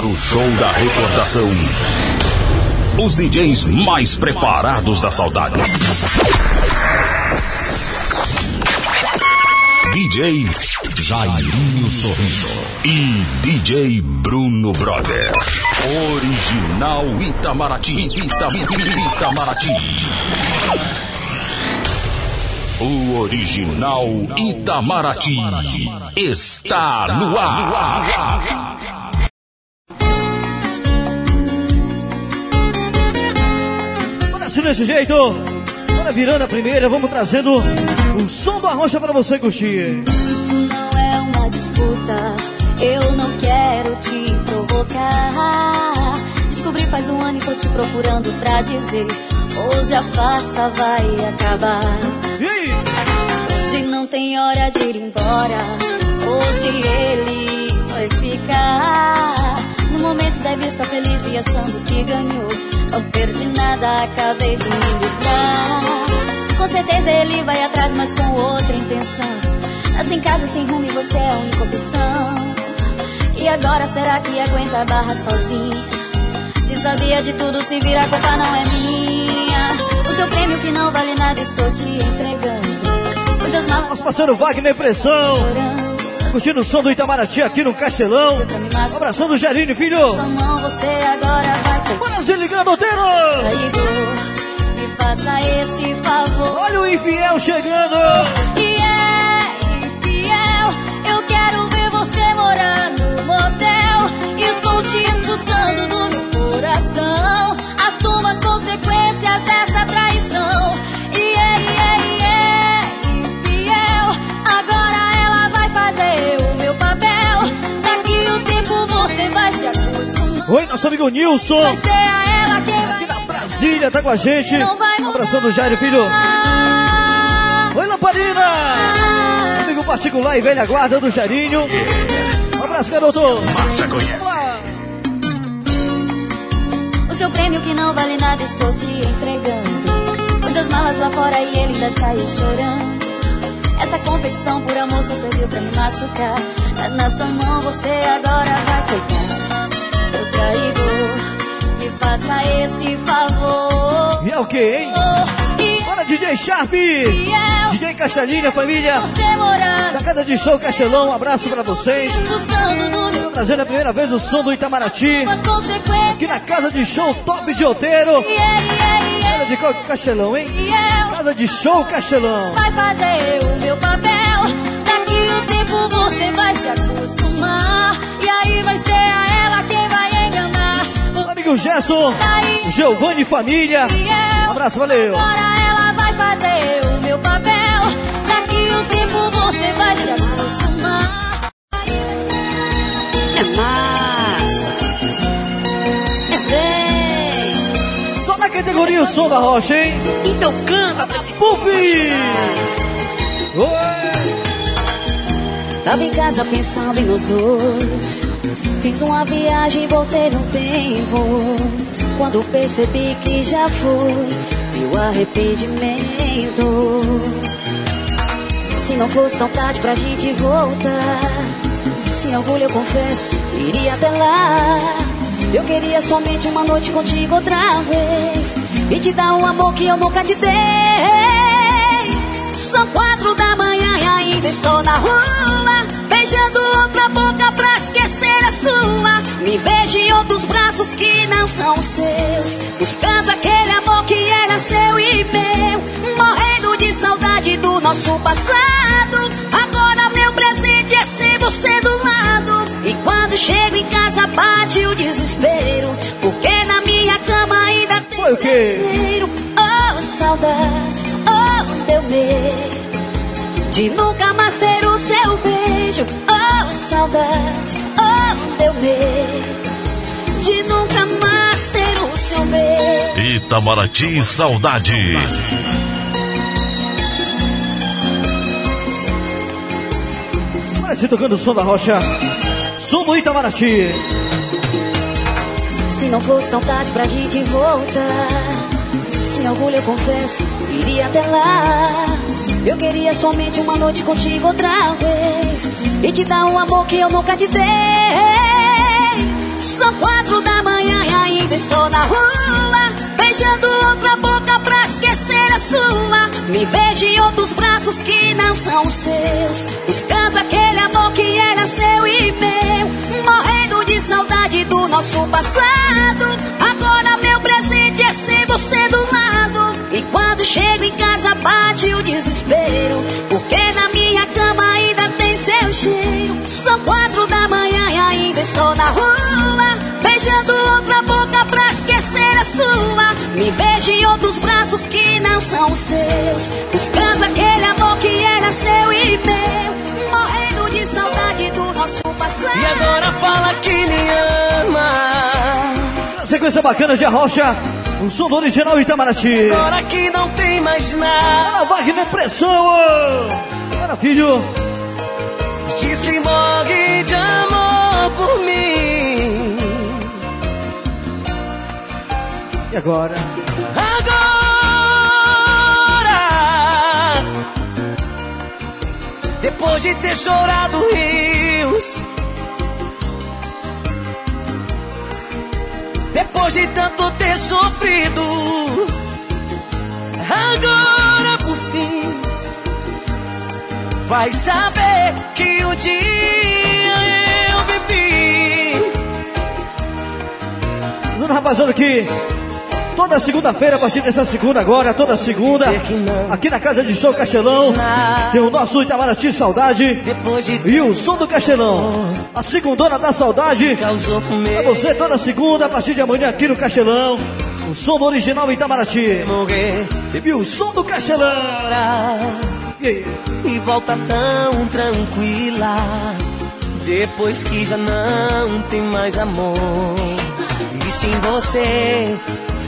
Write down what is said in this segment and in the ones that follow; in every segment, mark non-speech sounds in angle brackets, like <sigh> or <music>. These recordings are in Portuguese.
Para o show da recordação. Os DJs mais preparados da saudade. DJ Jairinho Sorriso e DJ Bruno Brother. Original Itamaraty. Itamaraty. O original Itamaraty está no ar. Assim desse jeito. Olha, virando a primeira, vamos trazendo o som da rocha para você curtir. Isso não é uma disputa, eu não quero te provocar. Descobri faz um ano e tô te procurando pra dizer: hoje a farsa vai acabar. E aí? Hoje não tem hora de ir embora, hoje ele vai ficar. No momento deve estar feliz e achando que ganhou. Não perdi nada, acabei de me livrar. Com certeza ele vai atrás, mas com outra intenção. Nasce em casa sem rumo e você é a única opção. E agora será que aguenta a barra sozinha? Se sabia de tudo, se vira, a culpa não é minha. O seu prêmio que não vale nada, estou te entregando. Pois as malas Nosso parceiro Wagner Pressão. chorando. Curtindo o som do Itamaraty aqui no Castelão. Um abração do Gerine, filho. Sua mão, você agora vai se ligando, traidor. Me faça esse favor. Olha o infiel chegando. E é infiel, eu quero ver você morar no motel. Estou te expulsando do meu coração. Assuma as consequências dessa traição. Oi, nosso amigo Nilson. Aqui na Brasília, tá com a gente. Não vai Um abração do Jairo, filho. Oi, Lamparina. Amigo particular e velha guarda do Jairinho. Um abraço, garoto. Massa conhece. O seu prêmio que não vale nada estou te entregando. Pus as malas lá fora e ele ainda saiu chorando. Essa competição por amor só serviu pra me machucar. Tá na sua mão, você agora vai cuidar. Seu traidor, me faça esse favor. E é o que, hein? E Bora, DJ Sharp. DJ Castelinha, família. Da casa de show Castelão, um abraço pra vocês. meu Trazendo a primeira vez o som do Itamaraty. Aqui na casa de show Top de Outeiro. E é, é, e Casa de qual Castelão, hein? é. Casa de show Castelão. vai fazer o meu papel. Daqui o tempo você vai se acostumar. E aí vai ser a Amigo Gerson. Giovanni Família. Um abraço, valeu. Agora ela vai fazer o meu papel. Daqui o tempo você vai se acostumar. É massa. É 10. Só na categoria o som da rocha, hein? Então canta pra esse Puff! Oi! Tava em casa pensando em nós dois. Fiz uma viagem e voltei no tempo. Quando percebi que já foi, o arrependimento. Se não fosse tão tarde pra gente voltar, sem orgulho eu confesso, iria até lá. Eu queria somente uma noite contigo outra vez e te dar um amor que eu nunca te dei. São quatro da manhã e ainda estou na rua, beijando outra boca pra esquecer a sua. Me vejo em outros braços que não são os seus, buscando aquele amor que era seu e meu, morrendo de saudade do nosso passado. Agora meu presente é ser você do lado. E quando chego em casa bate o desespero, porque na minha cama ainda tem o seu cheiro. Oh, saudade, oh, deu medo de nunca mais ter o seu beijo. Oh, saudade, oh, deu medo de nunca mais ter o seu beijo. Itamaraty Saudade. Se tocando o som da rocha. Som do Itamaraty. Se não fosse tão tarde pra gente voltar, sem orgulho eu confesso, iria até lá. Eu queria somente uma noite contigo outra vez e te dar um amor que eu nunca te dei. São quatro da manhã e ainda estou na rua. Beijando outra boca pra esquecer a sua. Me vejo em outros braços que não são os seus. Buscando aquele amor que era seu e meu. Morrendo de saudade do nosso passado. Agora meu presente é ser você do lado. E quando chego em casa bate o desespero. Porque na minha cama ainda tem seu cheiro. São quatro da manhã e ainda estou na rua. Beijando outra boca pra esquecer a sua. Me vejo em outros braços que não são seus. Buscando aquele amor que era seu e meu. Morrendo de saudade do nosso passado. E agora fala que me ama. Sequência bacana de Arrocha, o som do original Itamaraty. Agora que não tem mais nada. Ana Wagner Pressão. Ana Filho, Diz que morre de amor por mim. e agora? Agora, depois de ter chorado rios, depois de tanto ter sofrido, agora por fim, vai saber que um dia eu vivi. Dona rapaziada aqui, toda segunda-feira, a partir dessa segunda agora, toda segunda, aqui na Casa de Show Castelão, tem o nosso Itamaraty Saudade e o som do Castelão. A segundona da saudade, comigo você toda segunda, a partir de amanhã aqui no Castelão. O som do original Itamaraty. E o som do Castelão. E e volta tão tranquila depois que já não tem mais amor. E sem você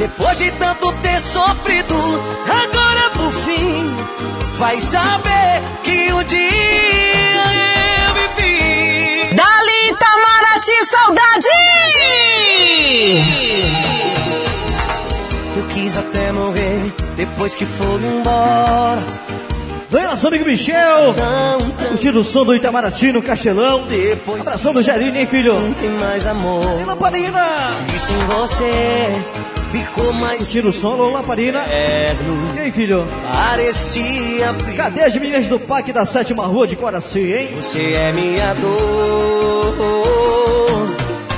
Depois de tanto ter sofrido, agora por fim vai saber que um dia eu vivi. Dali Itamaraty Saudade! Eu quis até morrer depois que foi embora. Vem nosso amigo Michel, Não, curtindo o som do Itamaraty no Castelão. depois Abração do Gerine, hein, filho? não tem mais amor. Lamparina! E sem você ficou mais Curtindo o som, eterno. E aí, filho? Parecia frio. Cadê as meninas do Parque da Sétima Rua de Coraci, hein? Você é minha dor.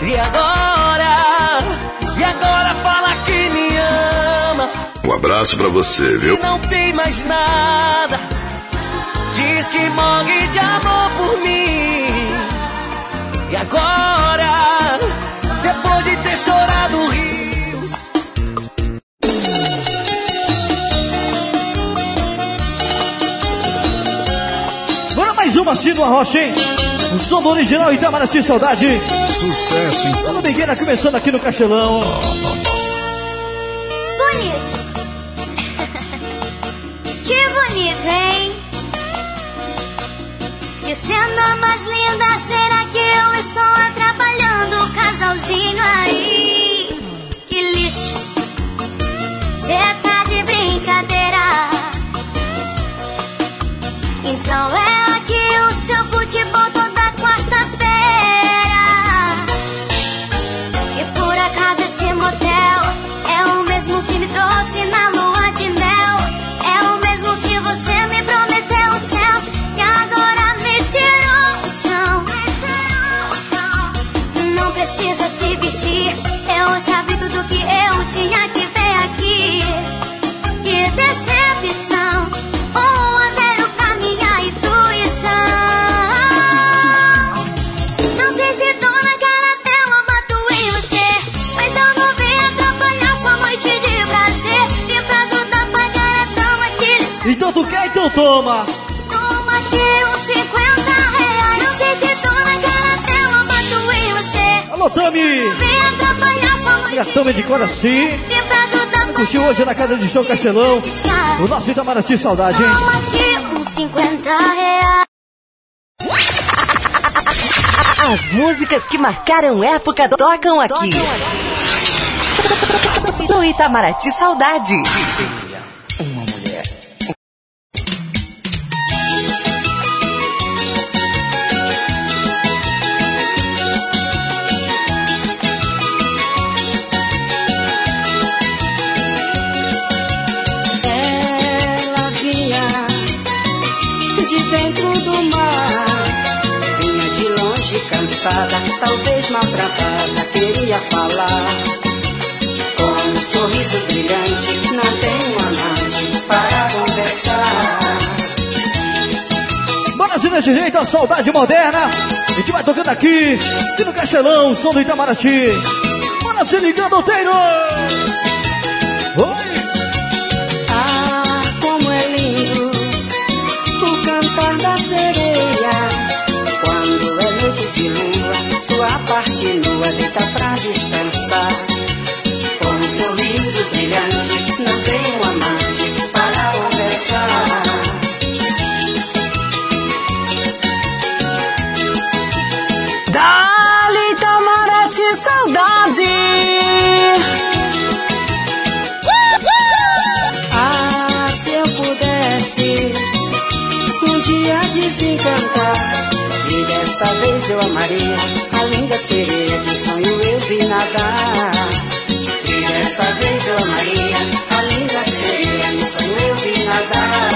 E agora? E agora fala que me ama. Um abraço pra você, viu? Não tem mais nada. Diz que morre de amor por mim. E agora? Depois de ter chorado rios. Arrocha, hein? O som do original Itamaraty Saudade. Sucesso em Dona Miguela começando aqui no Castelão. Bonito. <laughs> que bonito, hein? Que cena mais linda, será que eu estou atrapalhando o casalzinho aí? Que lixo. Cê tá de brincadeira. Então é seu futebol toda quarta-feira. E por acaso esse motel é o mesmo que me trouxe na lua de mel. É o mesmo que você me prometeu céu. E agora me tirou o chão. Não precisa se vestir. Toma. Toma aqui uns 50 reais. Não sei se tô na cara dela, bato em você. Alô, Tami! Vem acompanhar sua mãe. A Tami de Coraci. Vem pra ajudar Curtiu hoje na casa de show Castelão. O nosso Itamaraty Saudade, hein? Toma aqui uns 50 reais. As músicas que marcaram época tocam aqui. No Itamaraty Saudade. Cansada, talvez maltratada, queria falar. Com um sorriso brilhante, não tem um amante para conversar. Bora se desse jeito, a saudade moderna. A gente vai tocando aqui, aqui no Castelão, som do Itamaraty. Bora se ligando, Oteiro! Oi! Deita pra descansar. Com um sorriso brilhante, dessa vez eu amaria a linda sereia que sonho eu vi nadar. E dessa vez eu amaria a linda sereia que sonho eu vi nadar.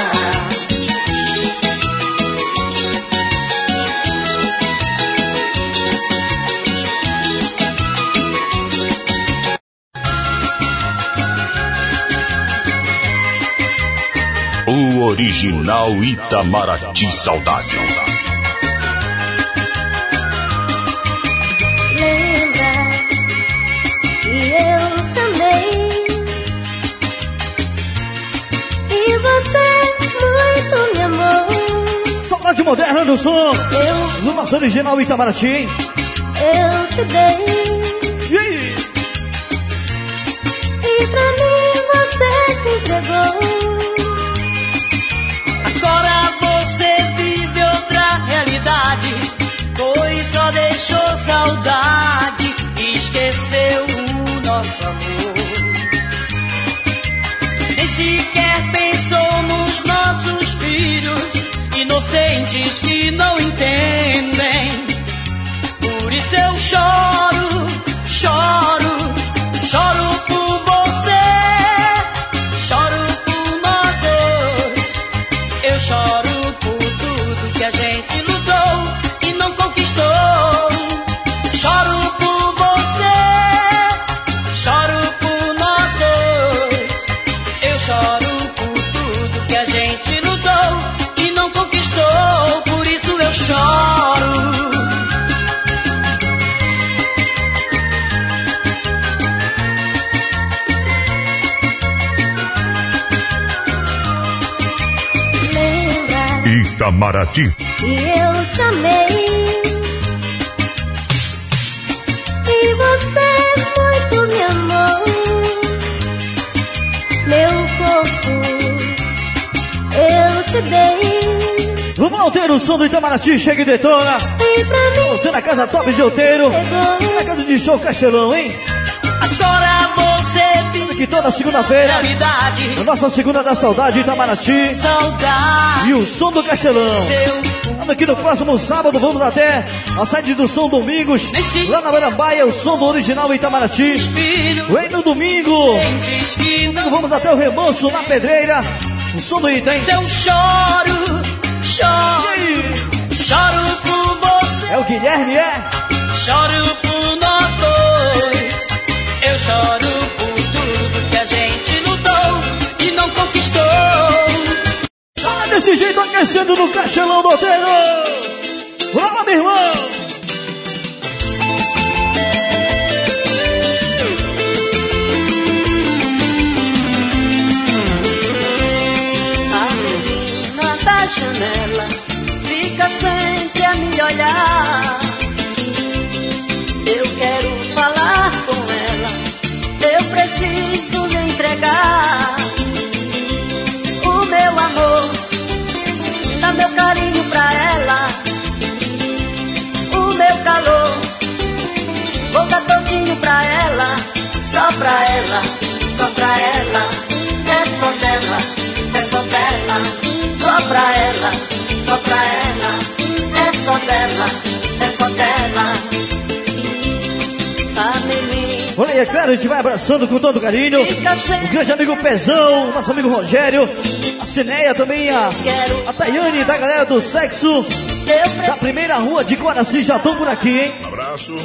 O original Itamaraty Saudade. Moderna do som, Eu, no nosso original Itamaraty, hein? eu te dei E aí? e pra mim você se entregou. Agora você vive outra realidade, pois só deixou saudade e esqueceu o nosso amor. Nem sequer inocentes que não entendem. Por isso eu choro, choro, Itamaraty. que eu te amei e você muito me amou. Meu corpo eu te dei Vamos lá, Oteiro, o som do Itamaraty, chega e detona. e pra mim Você na casa top de Outeiro, chegou. na casa de show Castelão, hein? Aqui toda segunda-feira, a nossa segunda da saudade Itamaraty Saudade. e o som do Castelão. Aqui no próximo sábado, vamos até a sede do Som Domingos, lá na Barambaia, o som do original Itamaraty. Vem no domingo, que vamos até o Remanso, na Pedreira, o som do Ita, hein? Eu choro, choro, choro por você, É o Guilherme, é? choro por desse jeito, aquecendo no Castelão do Oteiro. Vamos, meu irmão! A menina da janela fica sempre a me olhar. Pra ela, só pra ela, é só dela, é só dela, só pra ela, só pra ela, é só dela, é só dela. A menina. Olha aí, é claro, a gente vai abraçando com todo carinho. O grande amigo Pezão, nosso amigo Rogério, a Cineia também, a, a Tayane da galera do sexo. Da primeira rua de Guaraci, já estão por aqui, hein? Um abraço.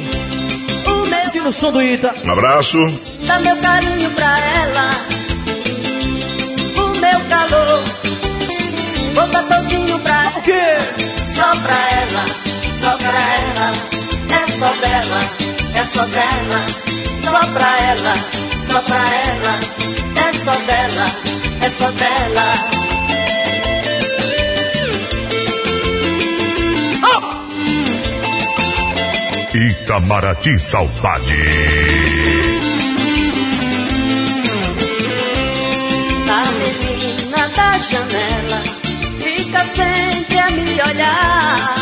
Aqui no som do Ita. Um abraço. Dá meu carinho pra ela, o meu calor. Vou dar todinho pra O quê? Só pra ela, só pra ela, é só dela, é só dela, só pra ela, só pra ela, é só dela, é só dela. Itamaraty Saudade. A menina da janela fica sempre a me olhar.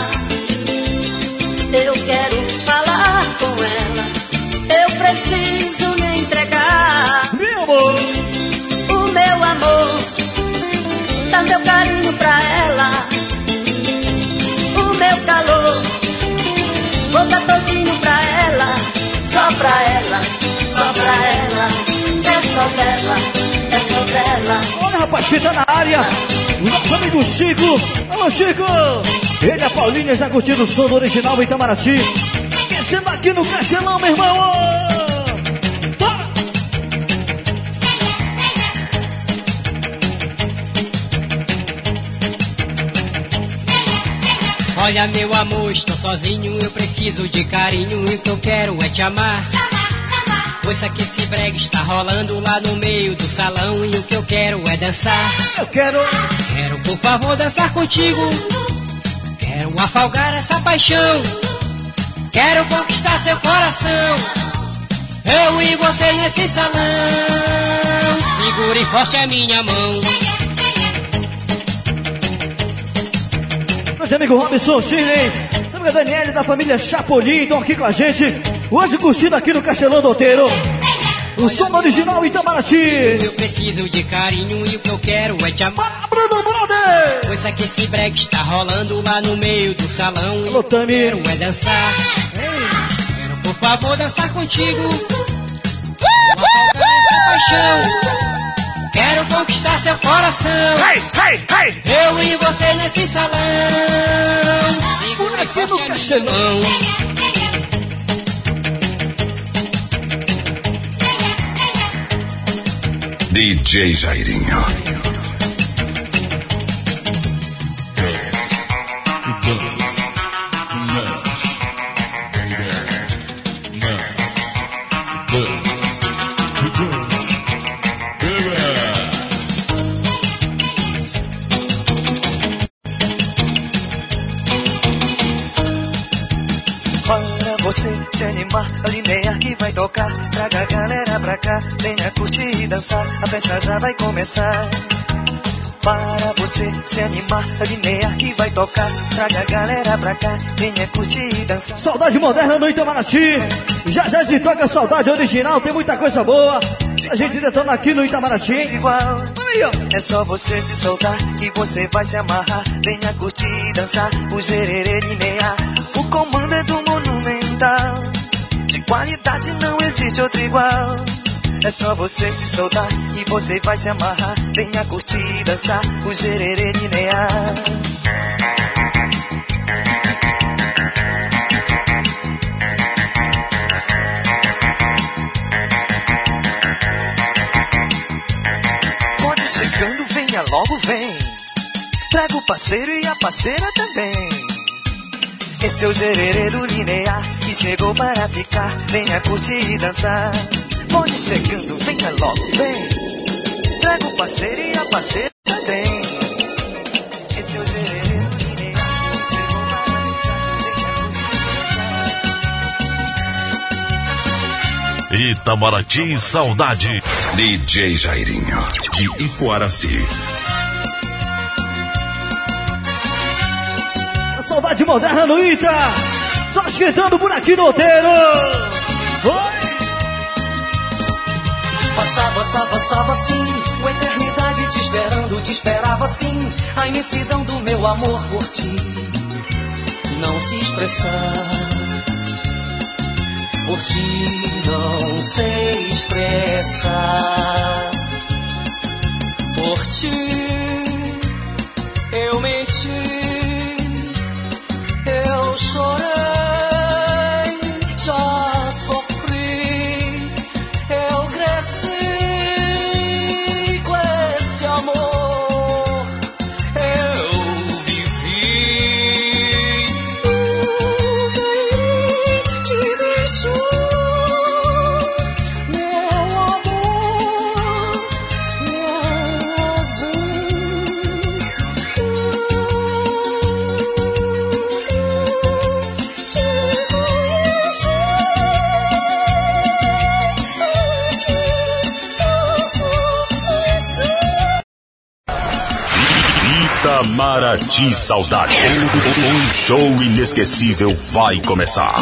Eu quero falar com ela, eu preciso é é. Olha, rapaz, que tá na área. O nosso amigo Chico. Alô, Chico. Ele a Paulinha já curtindo o som do original Itamaraty. Descendo aqui no Castelão, meu irmão. Bora. Olha meu amor, estou sozinho, eu preciso de carinho e o que eu quero é te amar. Pois que esse brega está rolando lá no meio do salão e o que eu quero é dançar. Eu quero. Quero por favor dançar contigo. Quero afogar essa paixão. Quero conquistar seu coração. Eu e você nesse salão. Segure forte a minha mão. Grande amigo Robson Shirley. Sabe a Daniele da família Chapolin estão aqui com a gente. Hoje curtindo aqui no Castelão do Outeiro. O som original Itamaraty. Eu preciso de carinho e o que eu quero é te amar. Bruno Brother. Pois que esse break está rolando lá no meio do salão. Alô, Tami. Quero é dançar. Quero por favor dançar contigo. Essa paixão. Quero conquistar seu coração. Eu e você nesse salão. Segura aqui no forte a minha Castelão. mão. DJ Jairinho. Para você se animar, a linear que vai tocar. Traga a galera pra cá, venha curtir e dançar. A festa já vai começar. Para você se animar, a linear que vai tocar. Traga a galera pra cá, venha curtir e dançar. Saudade moderna no Itamaraty. Já já se toca saudade original, tem muita coisa boa. A gente detona aqui no Itamaraty. Igual. É só você se soltar que você vai se amarrar. Venha curtir e dançar o gererê linear. O comando é do Monumental. De qualidade existe outro igual. É só você se soltar e você vai se amarrar. Venha curtir dançar o gererê linear. Pode chegando, venha logo, vem. Traga o parceiro e a parceira também. Esse é o gererê do linear que chegou para ficar. Venha curtir e dançar. Pode chegando, venha logo, vem. Traga o parceiro e a parceira também. Esse é o gererê do linear que chegou para ficar. Venha curtir e dançar. Itamaraty Saudade. DJ Jairinho. De Icoaraci. A saudade moderna no Ita. Só esquentando por aqui no passava, passava, passava assim. Uma eternidade te esperando, te esperava assim. A imensidão do meu amor por ti. Não se expressar. Por ti não sei expressar. Por ti eu menti. Itamaraty Saudade. Um show inesquecível vai começar.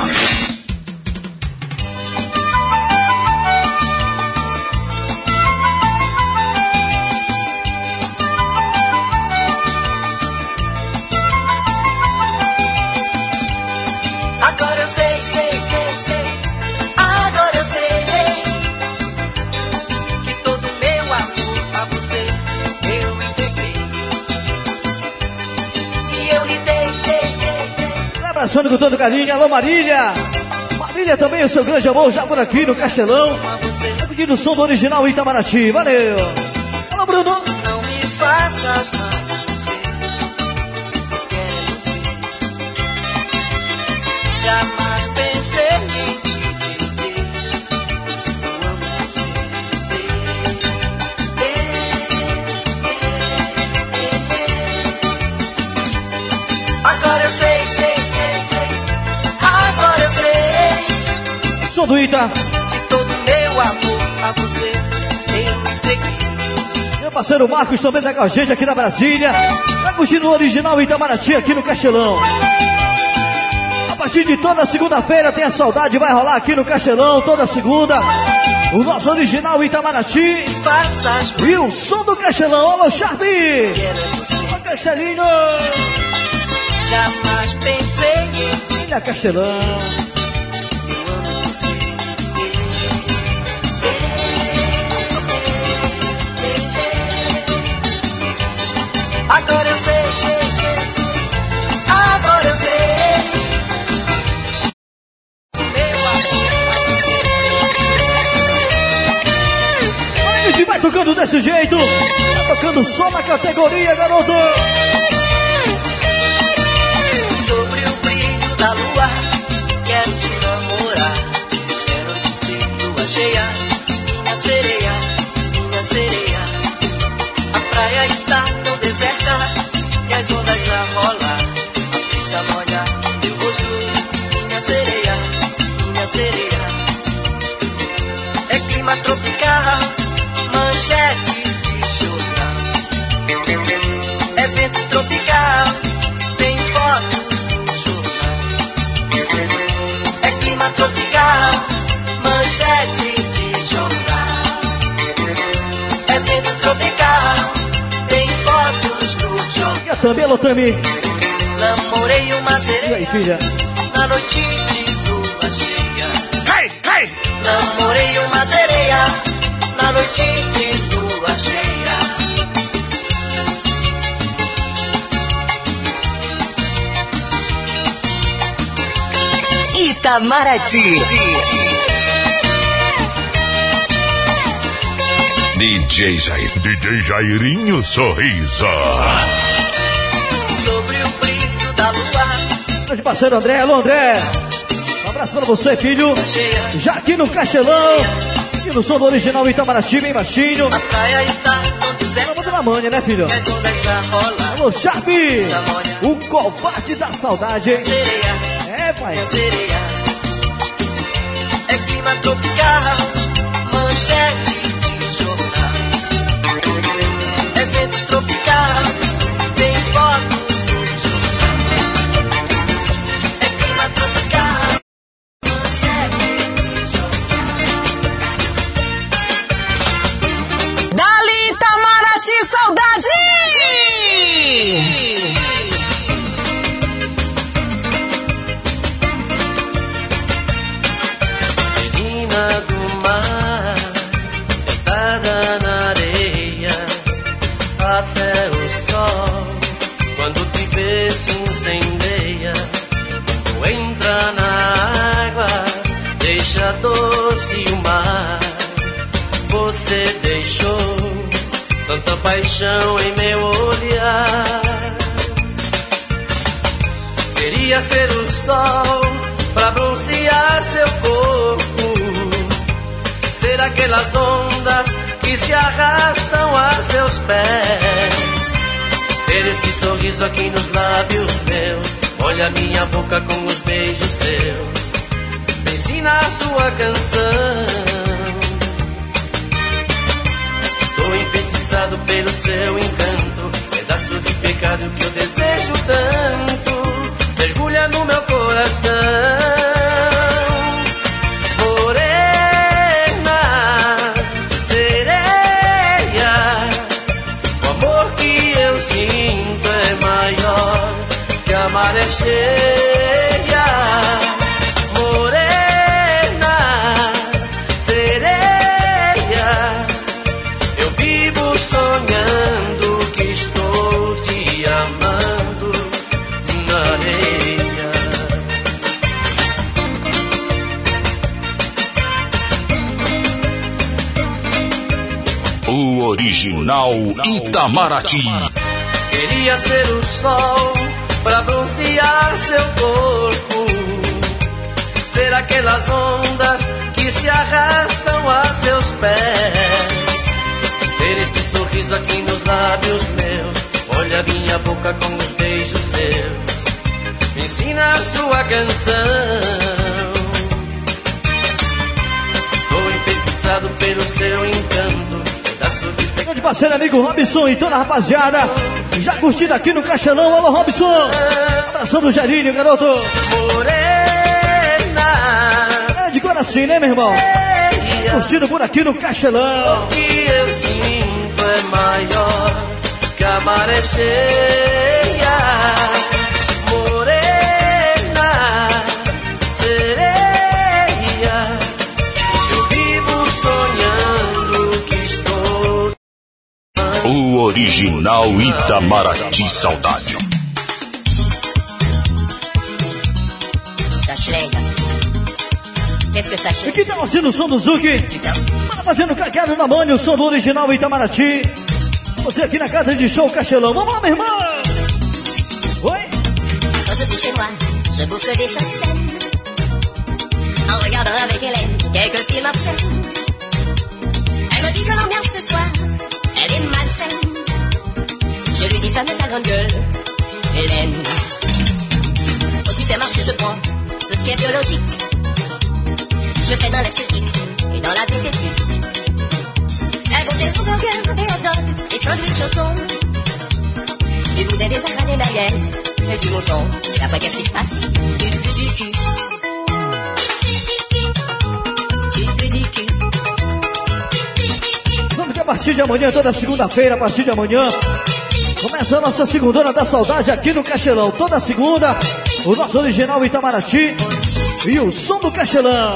Abraçando com todo carinho. Alô, Marília. Marília também, o seu grande amor, já por aqui no Castelão. Tá pedindo o som do original Itamaraty. Valeu. Alô, Bruno. Não me faças Que todo meu amor a você eu entreguei. Meu parceiro Marcos também tá com a gente aqui na Brasília. Tá curtindo o original Itamaraty aqui no Castelão. A partir de toda segunda-feira tem a saudade, vai rolar aqui no Castelão, toda segunda. O nosso original Itamaraty. E o som do Castelão. Alô, Charlie! Alô, Castelinho! Jamais pensei em Ilha Castelão. Só na categoria, garoto. Sobre o brilho da lua, quero te namorar. Quero te lua cheia, minha sereia, minha sereia. A praia está deserta e as ondas a rolar. A brisa molha teu rosto, minha sereia, minha sereia. É clima tropical, manchete manchete de jornal. É vento tropical também, Lotami. Namorei uma sereia. E aí, filha? Na noite de lua cheia. Hey, hey! Namorei uma sereia. Na noite de lua cheia. Itamaraty. DJ Jair. DJ Jairinho Sorriso sobre o brilho da lua. Grande parceiro André, alô André. Um abraço pra você, filho. Já aqui no Castelão. E no som do original Itamaraty, bem baixinho. A praia está. Vamos na manha, né, filho? Alô, Sharp. O combate da saudade. É, pai. Sereia. É clima tropical. Manchete Você deixou tanta paixão em meu olhar. Queria ser o sol pra bronzear seu corpo. Ser aquelas ondas que se arrastam a seus pés. Ter esse sorriso aqui nos lábios meus. Olha minha boca com os beijos seus. Ensina a sua canção. Enfeitiçado pelo seu encanto. Pedaço de pecado que eu desejo tanto. Mergulha no meu coração. Original Itamaraty. Queria ser o sol para bronzear seu corpo. Ser aquelas ondas que se arrastam a seus pés. Ter esse sorriso aqui nos lábios meus. Olha minha boca com os beijos seus. Me ensina a sua canção. Estou enfeitiçado pelo seu encanto Grande parceiro, amigo Robson e toda a rapaziada. Já curtindo aqui no Castelão. Alô, Robson. Abração do Jarinho, garoto. Morena. É de coração, né, meu irmão? Curtindo por aqui no Castelão. O que eu sinto é maior que a O original Itamaraty Saudade. Aqui tá fazendo o som do Zuki. Tá fazendo cagado na mão, o som do original Itamaraty. Você aqui na casa de show Castelão. Vamos lá, meu irmão. Oi? Je bouffe des chassaises En regardant avec Hélène quelques films obscènes Femme, ta grande gueule, Hélène. Au supermarché, je prends tout ce qui est biologique. Je fais dans l'esthétique et dans la diététique. Elle vont des hamburgers, des hot dogs, des sandwichs au thon. Du boudin, des arrêts, des merguez et du mouton. Et après, qu'est-ce qui se passe? Du cul, du cul. partir de amanhã, toda segunda-feira, a partir de amanhã, começa a nossa segundona da saudade aqui no Castelão. Toda segunda, o nosso original Itamaraty e o som do Castelão.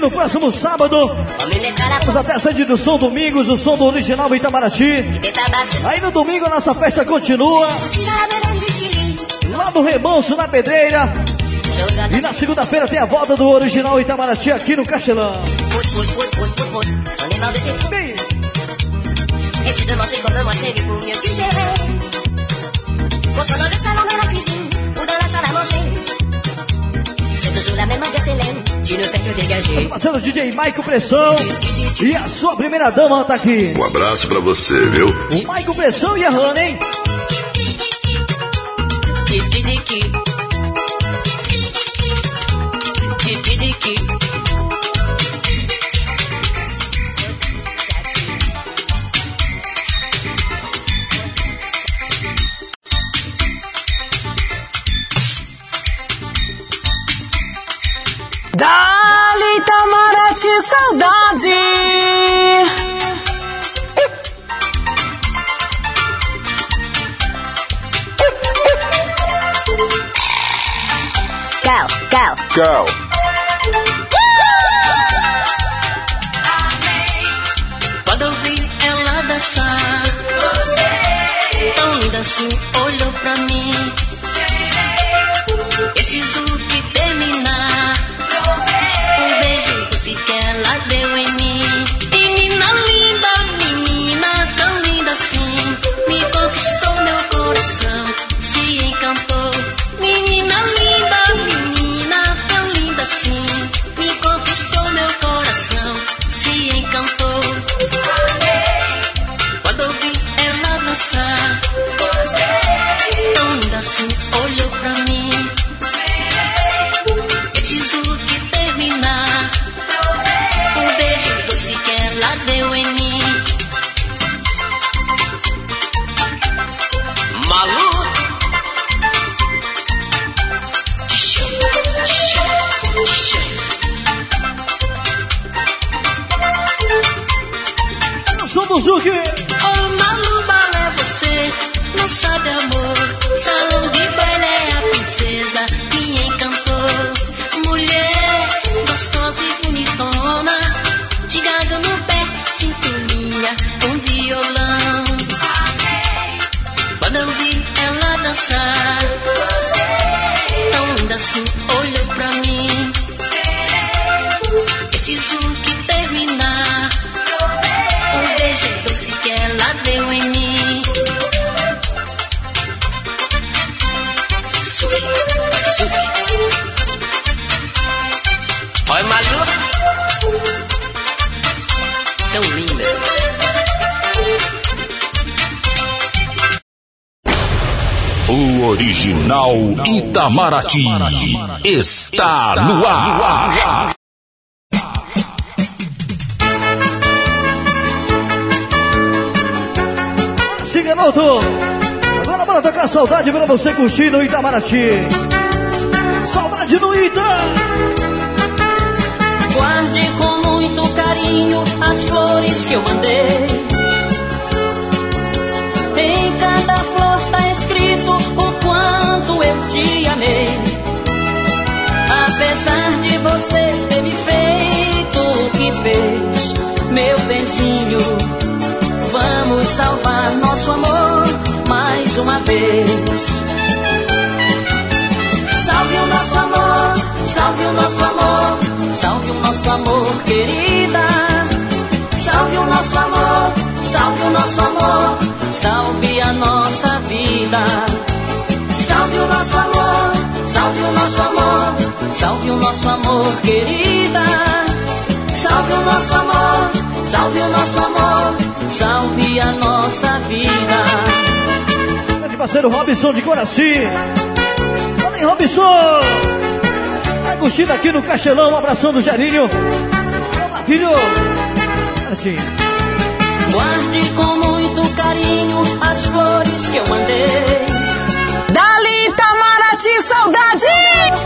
no próximo sábado. Vamos até a sede do Som Domingos, o som do original Itamaraty. Aí no domingo a nossa festa continua. Lá do Remanso, na Pedreira. E na segunda-feira tem a volta do original Itamaraty aqui no Castelão. Bem. Esse de manger comme moi chérie pour mieux digérer Qu'on soit dans le salon, dans la cuisine ou dans la salle à manger C'est toujours la même adresse Hélène Parceiro DJ Maico Pressão e a sua primeira dama tá aqui. Um abraço pra você, viu? O Maico Pressão e a Hannah, hein? musical. Quando eu vi ela dançar, Gostei. tão linda assim, olhou pra mim. Preciso que Itamaraty está no ar. Sim, garoto! Agora bora tocar saudade pra você curtir no Itamaraty. Saudade no Ita! Guarde com muito carinho as flores que eu mandei. Em cada flor tá escrito o quanto eu te Apesar de você ter me feito o que fez, meu benzinho, vamos salvar nosso amor mais uma vez. Salve o nosso amor, salve o nosso amor, salve o nosso amor, querida. Salve o nosso amor, salve o nosso amor, salve a nossa vida. Salve o nosso amor, salve o nosso amor, salve o nosso amor, querida. Salve o nosso amor, salve o nosso amor, salve a nossa vida. Grande parceiro Robson de Coraci. Fala aí, Robson! Tá curtindo aqui no Castelão, um abração do Jarinho. Olá, filho! Assim, Guarde com muito carinho as flores que eu mandei. Saudade!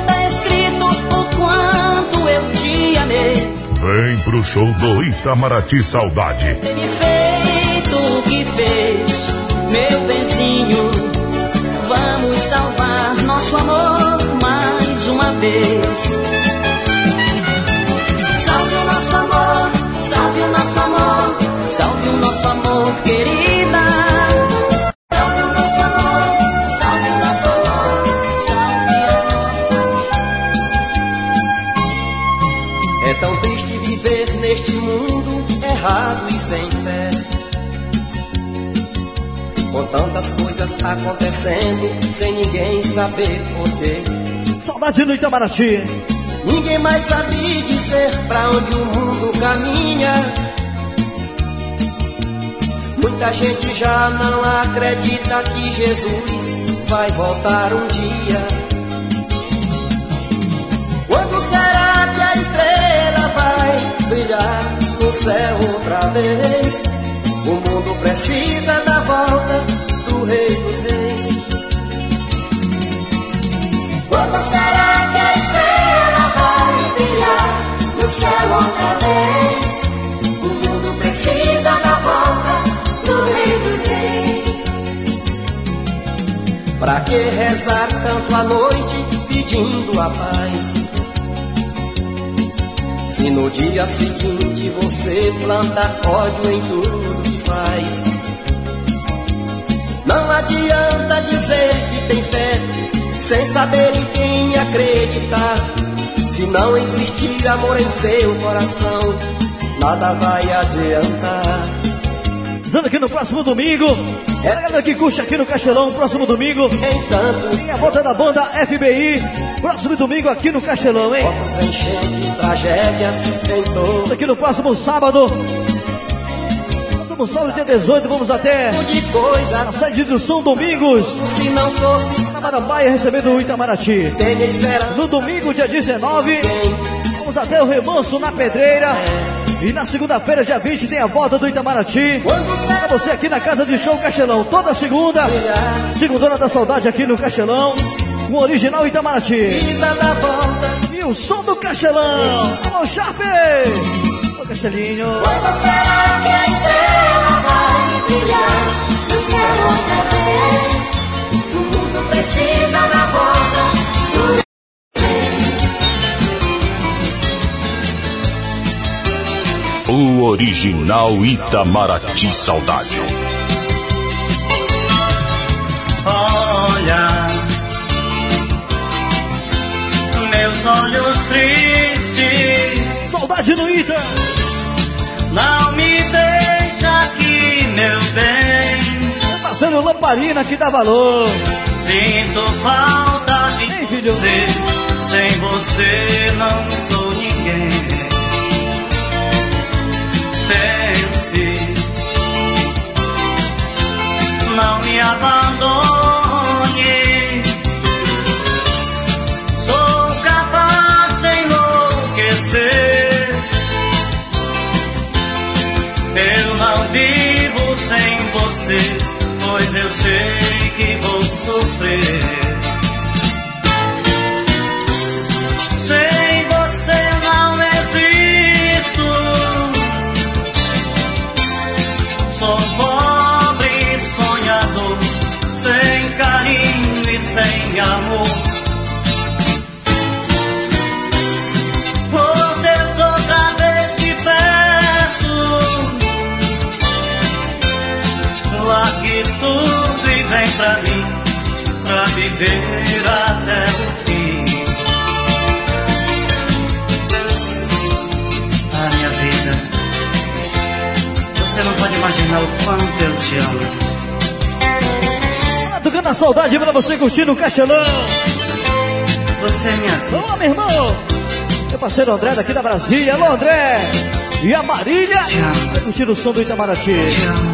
Tá escrito o quanto eu te amei. Vem pro show do Itamaraty Saudade. Me feito o que fez, meu benzinho. Vamos salvar nosso amor mais uma vez. Com tantas coisas acontecendo, sem ninguém saber porquê. saudade no Itamaraty. Ninguém mais sabe dizer pra onde o mundo caminha. Muita gente já não acredita que Jesus vai voltar um dia. Quando será que a estrela vai brilhar no céu outra vez? O mundo precisa da volta do Rei dos Reis. Quando será que a estrela vai brilhar no céu outra vez? O mundo precisa da volta do Rei dos Reis. Pra que rezar tanto à noite pedindo a paz? Se no dia seguinte você planta ódio em tudo faz. Não adianta dizer que tem fé, sem saber em quem acreditar. Se não existir amor em seu coração, nada vai adiantar. Dizendo que no próximo domingo, é a galera que curte aqui no Castelão, próximo domingo, tem a volta da banda FBI, próximo domingo aqui no Castelão, hein? Fotos, enchentes, tragédias todo. Aqui no próximo sábado, sábado, dia 18, vamos até a sede do Som Domingos, se não fosse Marambaia, recebendo o Itamaraty. No domingo, dia 19, vamos até o Remanso na Pedreira. E na segunda-feira, dia 20, tem a volta do Itamaraty. Pra você aqui na Casa de Show Castelão, toda segunda. Segundona da Saudade aqui no Castelão. O original Itamaraty. E o som do Castelão. Alô, Sharp! Ô, Castelinho. Quando será que brilhar no céu outra vez? O mundo precisa da volta O original Itamaraty Saudade. Olha, meus olhos tristes, Saudade no Ita. não me deixa aqui, meu bem. Passando lamparina que dá valor. Sinto falta de Ei, filho. você, sem você não sou viver até o fim. A minha vida, você não pode imaginar o quanto eu te amo. Tá tocando a saudade pra você curtir no Castelão. Você é minha vida. Vamos lá, meu irmão. Meu parceiro André daqui da Brasília. Alô, André. E a Marília. Curtir o som do Itamaraty. Te amo.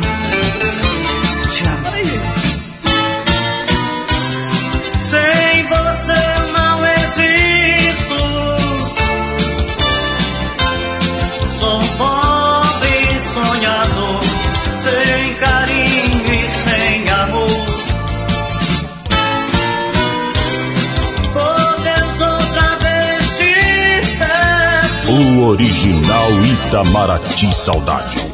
Original Itamaraty Saudade.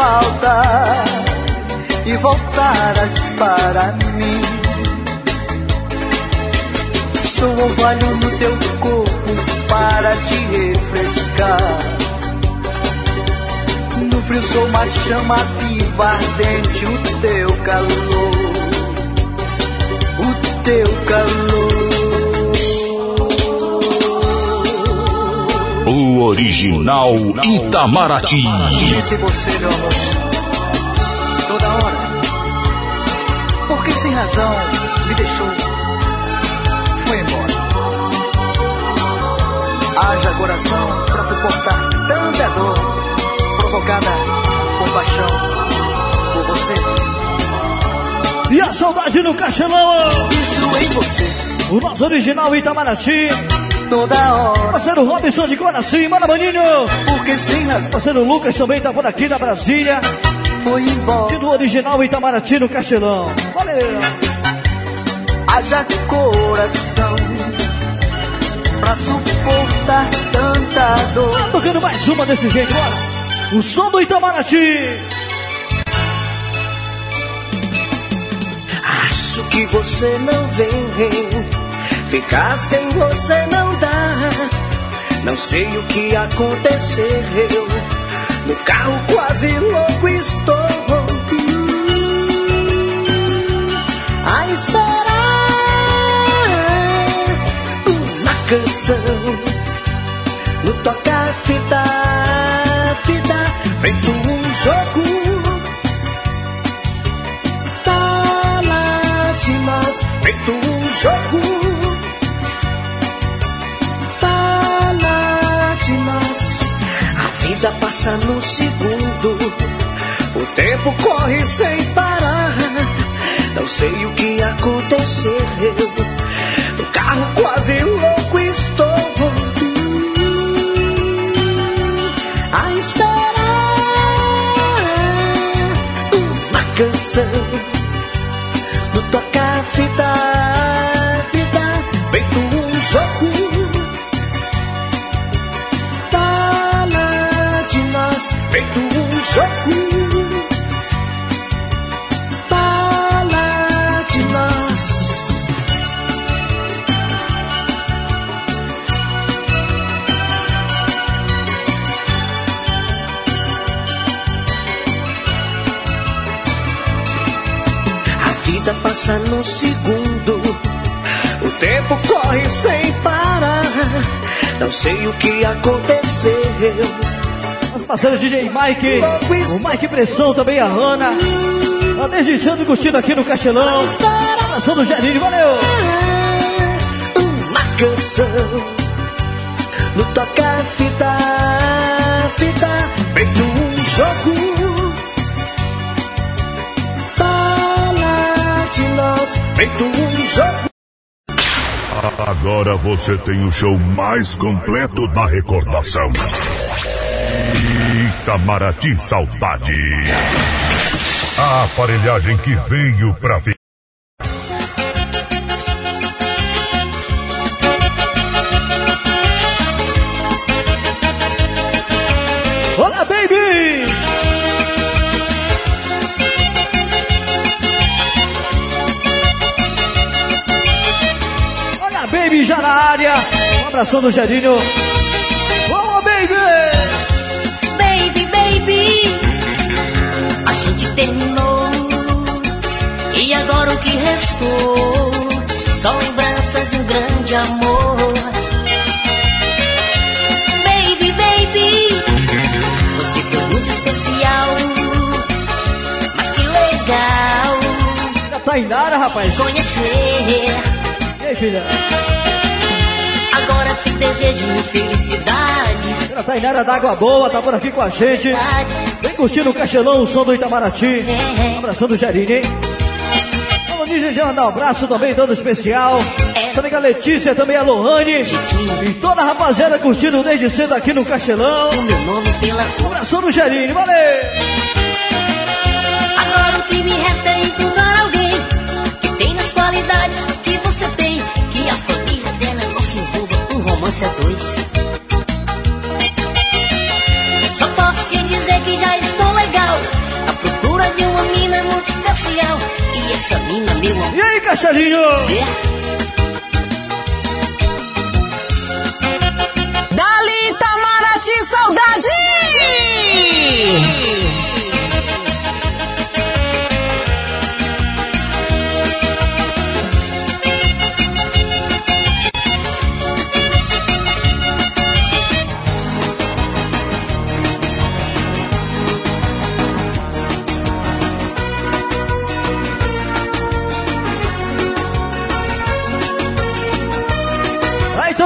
Te faltar e voltarás para mim. Sou orvalho no teu corpo para te refrescar. No frio sou uma chama viva, ardente o teu calor, o teu calor. O original Itamaraty. Disse você, meu amor, toda hora. Porque sem razão me deixou, foi embora. Haja coração pra suportar tanta dor provocada por paixão por você. E a saudade no Castelão. Isso em você. O nosso original Itamaraty. Toda hora. Parceiro Robson de Coraci, manda maninho. Porque sem razão. Parceiro Lucas também tá por aqui da Brasília. Foi embora. E do original Itamaraty no Castelão. Valeu. Haja coração pra suportar tanta dor. Tá tocando mais uma desse jeito, bora. O som do Itamaraty. Acho que você não vem. Ficar sem você não dá. Não sei o que aconteceu. No carro quase louco estou. A esperar uma canção. No tocar fita, fita, feito um jogo. Tá lá de feito um jogo. Vida passa no segundo. O tempo corre sem parar. Não sei o que aconteceu. No carro quase louco estou. A esperar uma canção. No tocar fita, fita, feito um jogo. Feito um jogo. Fala de nós. A vida passa num segundo. O tempo corre sem parar. Não sei o que aconteceu os parceiros DJ Mike, o Mike Pressão também, a Ana. Tá desde Santo curtindo aqui no Castelão. Abração do Gerinho, valeu! Uma canção no tocar fita, fita, feito um jogo. Fala de nós, feito um jogo. Agora você tem o show mais completo da recordação. Itamaraty Saudade. A aparelhagem que veio pra ver. Olá, baby! Olha, baby, já na área. Um abração do Gerinho. Gente terminou. E agora o que restou? Só lembranças de um grande amor. Baby, baby, você foi muito especial. Mas que legal Já tá em área, rapaz. conhecer. E aí, filha? Te desejo felicidades. A Tainara da Água Boa tá por aqui com a gente. Vem curtindo o Castelão, o som do Itamaraty. Um abração do Gerine, hein? Vamos, DJ, mandar um abraço também, todo especial. Nossa amiga Letícia, também a Lohane. E toda a rapaziada curtindo desde cedo aqui no Castelão. Meu nome pela Um abração do Gerine, valeu! Com romance a dois. Só posso te dizer que já estou legal. À procura de uma mina muito especial. E essa mina, meu amor. E aí, Castelinho? Dali Itamaraty Saudade!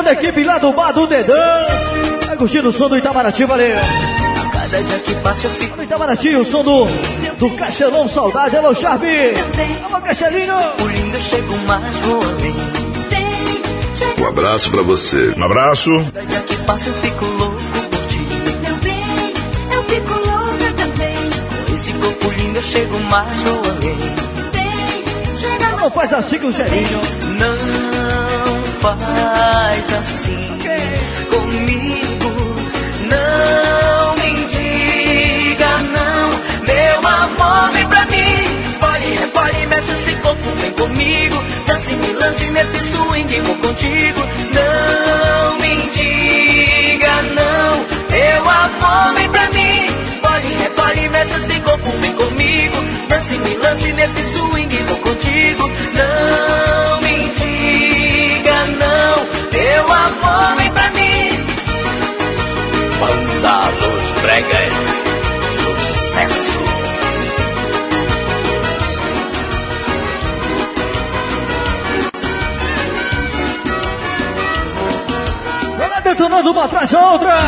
Toda a equipe lá do bar do Dedão. Vai curtindo o som do Itamaraty, valeu. Cada dia que passa eu fico. Itamaraty, o som do, do Castelão Saudade. Alô, Charme. Alô, Castelinho. O lindo eu chego mais vou além. Um abraço pra você. Um abraço. Cada dia que passa eu fico louco por ti. Meu bem, eu fico louca também. Com esse corpo lindo eu chego mais vou além. Vem, chega Não faz assim com o Gerinho. Não faz assim comigo. Não me diga não, meu amor, vem pra mim. Pode, repare, mexe esse corpo, vem comigo. Dance, me lance nesse swing, vou contigo. Não me diga não, meu amor, vem pra mim. Pode, repare, mexe esse corpo, vem comigo. Dance, me lance nesse swing, vou contigo. Não Los Bregas, sucesso. Ela detonando uma atrás da outra.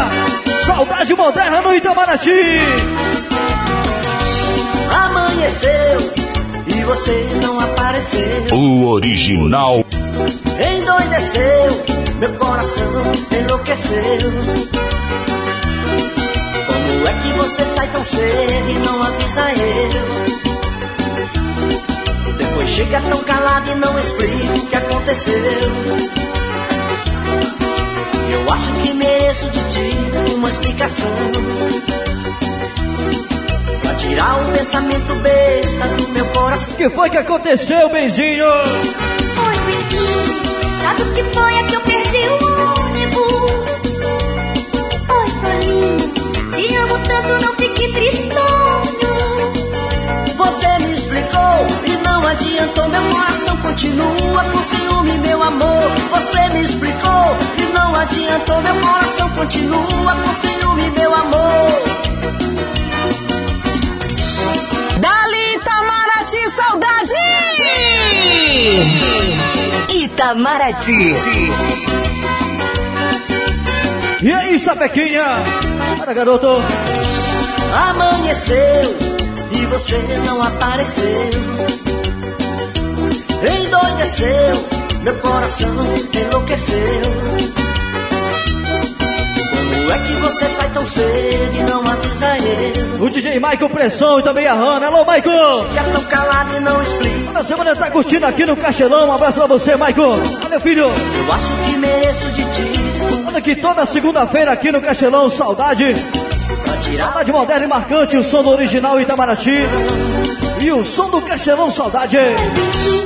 Saudade moderna no Itamaraty. Amanheceu e você não apareceu. O original. Endoideceu, meu coração enlouqueceu. Você e não avisa eu? Depois chega tão calado e não explica o que aconteceu. Eu acho que mereço de ti uma explicação. Pra tirar o pensamento besta do meu coração. O que foi que aconteceu, Benzinho? Oi, Benzinho. Sabe o que foi? É que eu perdi o tristonho. Você me explicou e não adiantou. Meu coração continua com ciúme, meu amor. Você me explicou e não adiantou. Meu coração continua com ciúme, meu amor. Dali Itamaraty, saudade! Itamaraty. E aí, Sapequinha? Para, garoto. Amanheceu e você não apareceu. Endoideceu, meu coração enlouqueceu. Como é que você sai tão cedo e não avisa eu? O DJ Michael Pressão e também a Hanna. Alô, Michael. Fica tão calado e não explica. Na semana tá curtindo aqui no Castelão. Um abraço pra você, Michael. Valeu, filho. Eu acho que mereço de ti. Olha aqui, toda segunda-feira aqui no Castelão, saudade. Saudade moderna e marcante, o som do original Itamaraty. E o som do Castelão, saudade.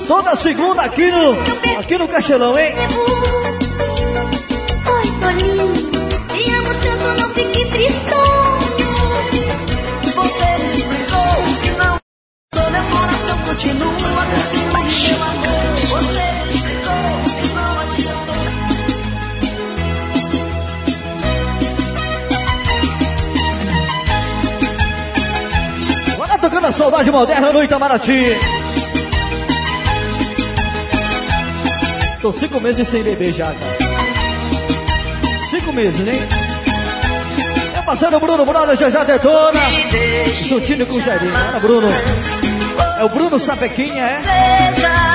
Toda segunda aqui no, aqui no Castelão, hein? Saudade moderna no Itamaraty. Tô cinco meses sem beber já, cara. Cinco meses, hein? Meu parceiro Bruno Brother já já detona. Chutinho com o Jairinho. Bruno. É o Bruno Sapequinha, é? Seja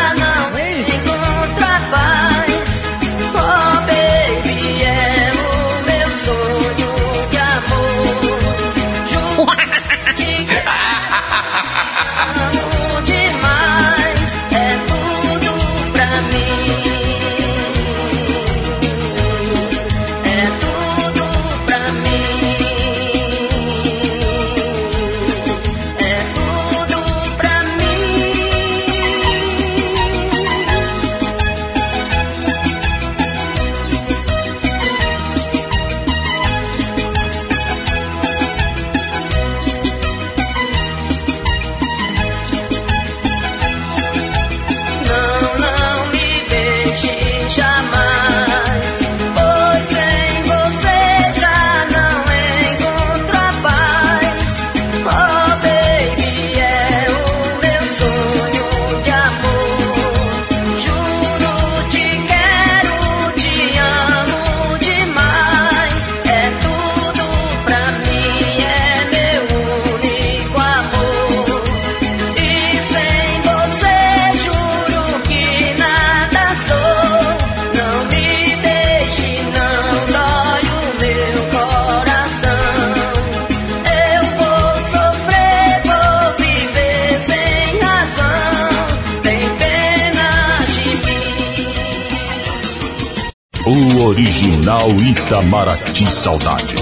original Itamaraty Saudade.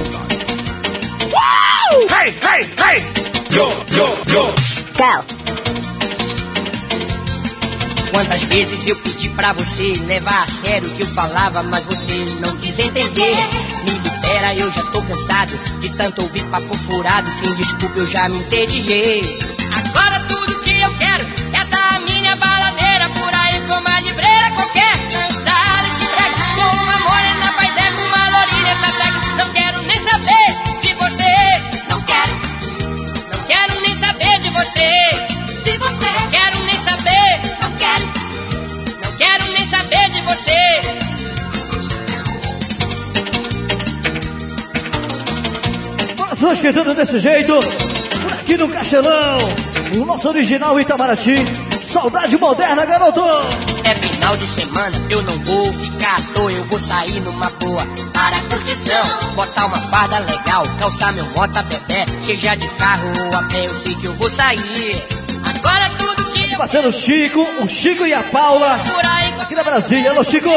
Uau! Hey, hey, hey! Yo, yo, yo! Cal. Quantas vezes eu pedi pra você levar a sério o que eu falava, mas você não quis entender. Me libera, eu já tô cansado de tanto ouvir papo furado. Sem desculpa, eu já me entendi. Coração esquentando desse jeito, por aqui no Castelão, o nosso original Itamaraty. Saudade moderna, garoto! É final de semana, eu não vou ficar à toa, eu vou sair numa boa para a curtição. Botar uma farda legal, calçar meu mota bebê, seja de carro ou a pé, eu sei que eu vou sair. Agora tudo que eu Parceiro Chico, o Chico e a Paula, aqui da Brasília. Alô, Chico!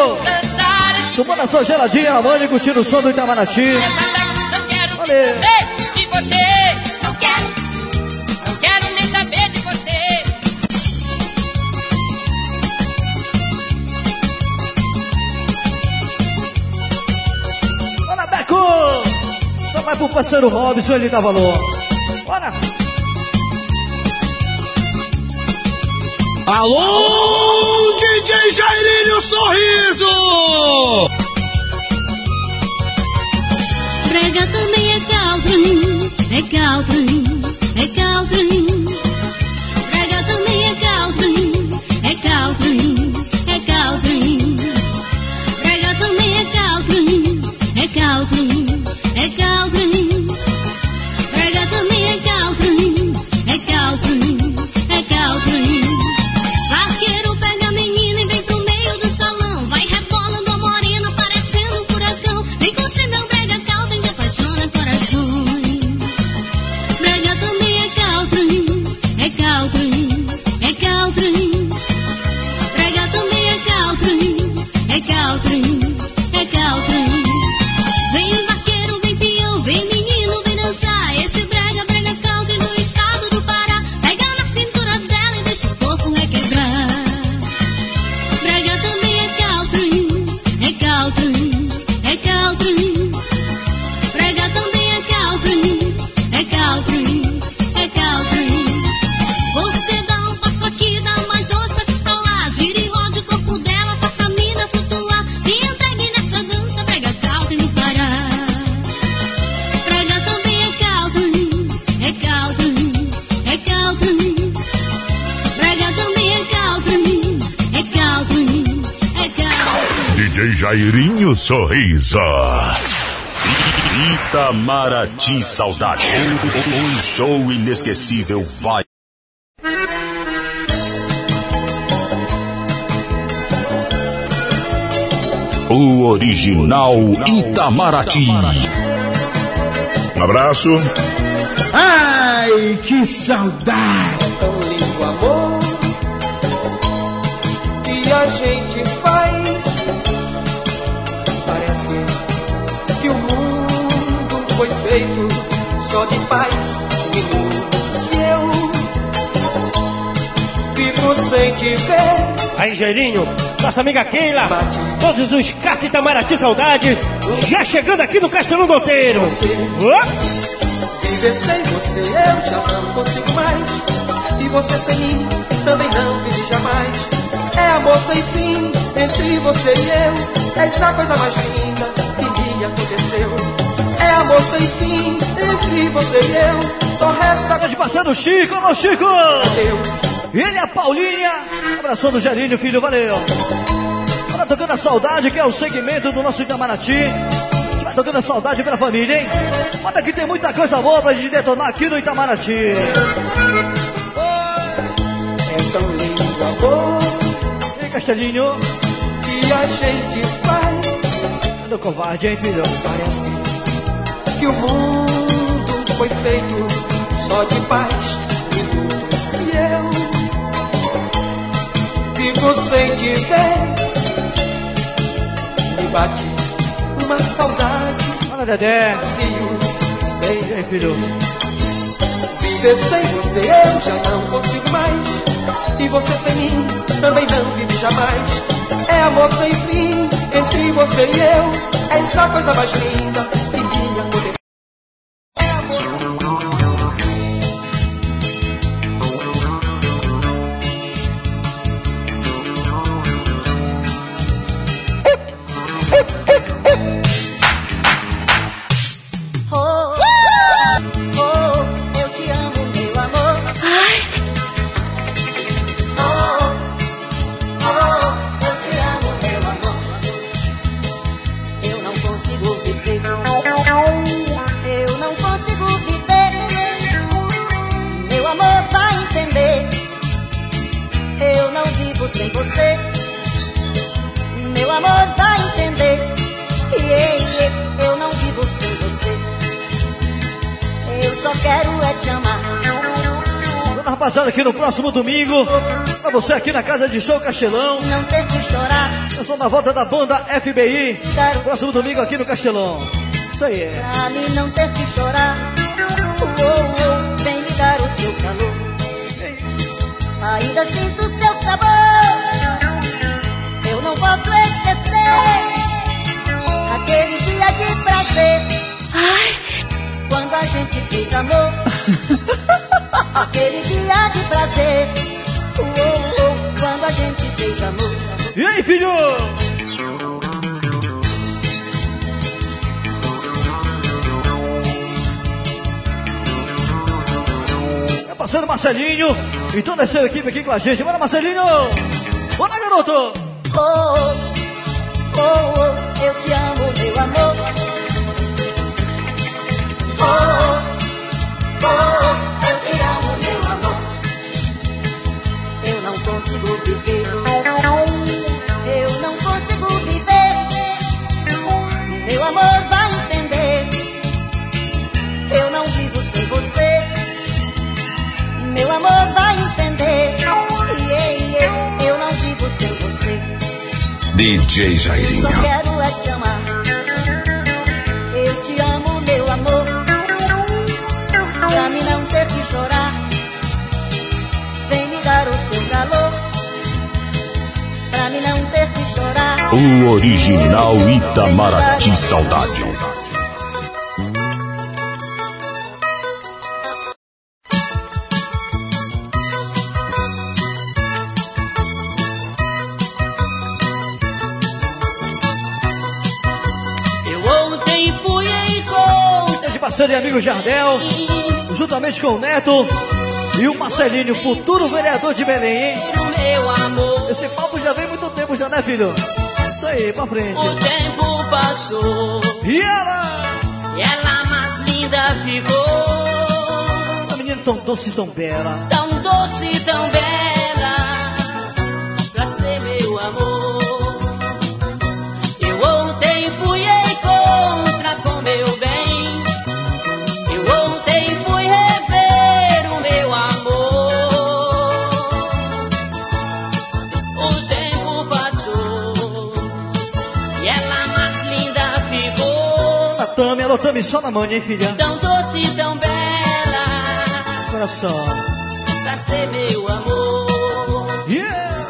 Tomando a sua geladinha na mão e curtindo o som do Itamaraty. Valeu. Vai pro parceiro Robson, ele dá valor. Bora! Alô, DJ Jairinho Sorriso! Brega também é Caltrin, é Caltrin, é Caltrin. Brega também é Caltrin, é Caltrin, é Caltrin. Brega também é Caltrin, é Caltrin, é Caltrin. Brega também é Caltrin, é Caltrin, é Caltrin. Vaqueiro pega a menina e vem pro meio do salão. Vai rebolando a morena, parecendo um furacão. Vem curtir meu brega Caltrin que apaixona corações. Brega também é Caltrin, é Caltrin, é Caltrin. É country, é country. Você dá um passo aqui, dá mais dois passos pra lá. Gira e roda o corpo dela, faça a mina flutuar. Se entregue nessa dança, brega country no Pará. Brega também é country, é country, é country. Brega também é country, é country, é country. DJ Jairinho Sorriso. Itamaraty Saudade. Um show inesquecível vai. O original Itamaraty. Um abraço. Ai, que saudade! Só de paz e eu fico sem te ver. Aí, Geirinho, nossa amiga Keila, todos os Caça Itamaraty Saudade, já chegando aqui no Castelão do Outeiro. Viver sem você eu já não consigo mais. E você sem mim também não vive jamais. É amor sem fim entre você e eu. É essa coisa mais linda que me aconteceu. Amor sem fim entre você e eu. Só resta Grande parceiro Chico, alô Chico! Ele é a Paulinha, abraçando o Gerinho, filho, valeu! Bora tocando a saudade, que é o segmento do nosso Itamaraty. A gente vai tocando a saudade pela família, hein? Bota que tem muita coisa boa pra gente detonar aqui no Itamaraty. É tão lindo amor E aí, Castelinho? que a gente faz. Cadê o covarde, hein, filho? Parece que o mundo foi feito só de paz e luto. E eu fico sem te ver. me bate uma saudade. Fala, Dedé. Filho. Viver sem você eu já não consigo mais. E você sem mim também não vive jamais. É amor sem fim entre você e eu. É essa coisa mais linda aqui próximo domingo. Pra você aqui na Casa de Show Castelão. Não ter que chorar. Eu sou na volta da banda FBI. Próximo domingo aqui no Castelão. Isso aí. Pra mim não ter que chorar. Oh, oh, vem me dar o seu calor. Ainda sinto o seu sabor. Eu não posso esquecer. Aquele dia de prazer. Ai, quando a gente fez amor. <laughs> Aquele dia de prazer, oh, oh, quando a gente fez amor. E aí, filho? É parceiro Marcelinho e toda essa equipe aqui com a gente. Bora, Marcelinho! Bora, garoto! Oh, oh, oh, eu te amo, meu amor. Oh, oh, consigo DJ Jairinho. Só quero é te amar. Eu te amo, meu amor. Pra mim não ter que chorar. Vem me dar o seu calor pra não ter que chorar. O original Itamaraty Saudade. Parceiro e amigo Jardel, juntamente com o Neto e o Marcelinho, futuro vereador de Belém, hein? Meu amor. Esse papo já vem muito tempo já, né, filho? Isso aí, pra frente. O tempo passou. E ela? E ela mais linda ficou. Uma menina tão doce, tão bela. Tão doce, tão bela. Só na mão, hein, filha? Tão doce, tão bela. Só. Pra ser meu amor. Yeah!